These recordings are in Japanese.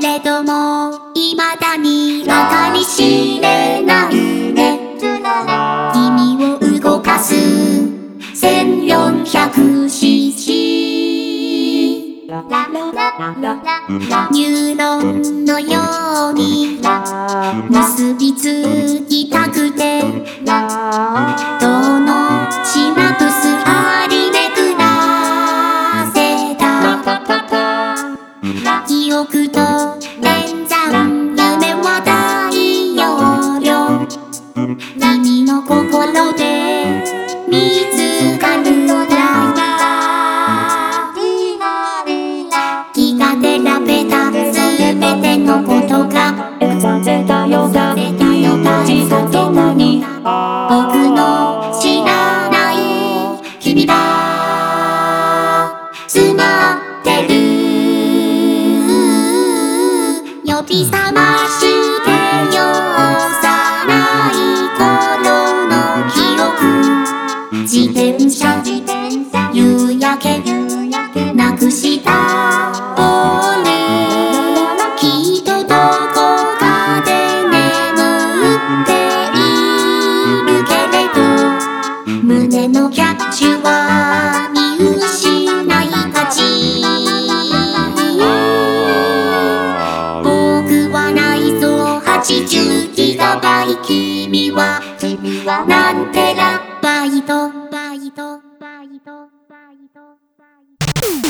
れどもいまだにわかりしれないね。君を動かす。1400cc ニューロンのように結びつきたくてどの記憶と連山夢は大容量。君の心で Santo Pai.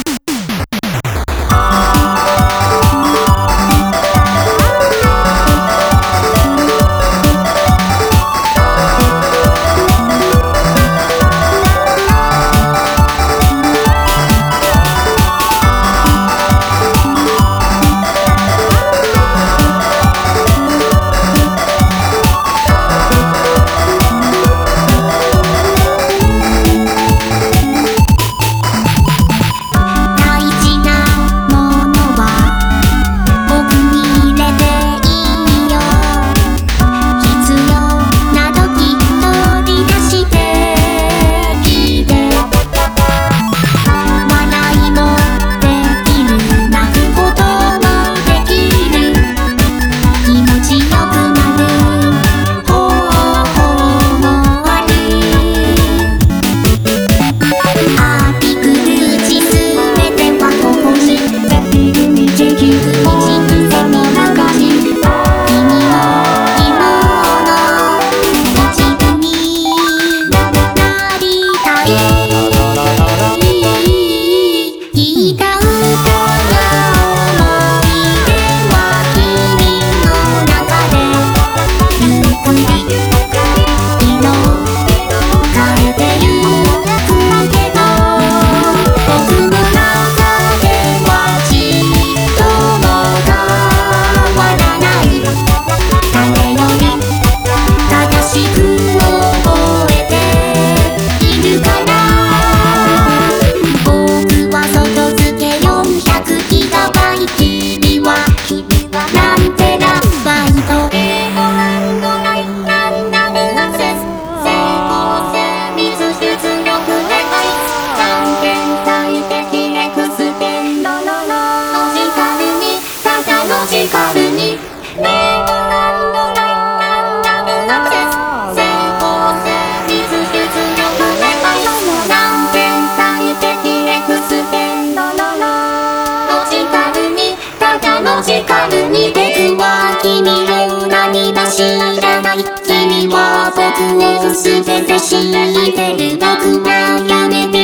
僕を全て差し入れてる僕はやめて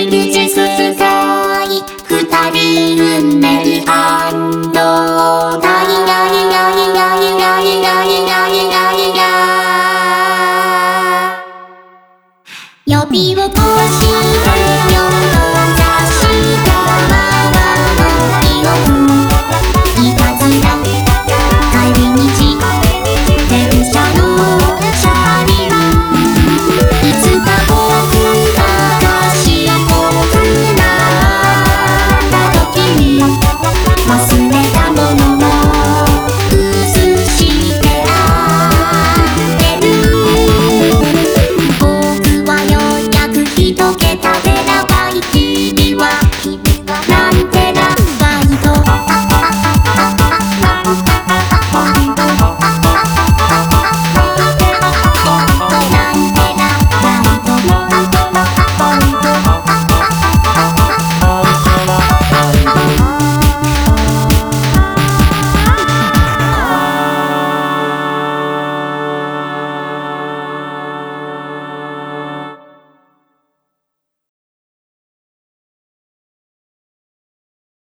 Que?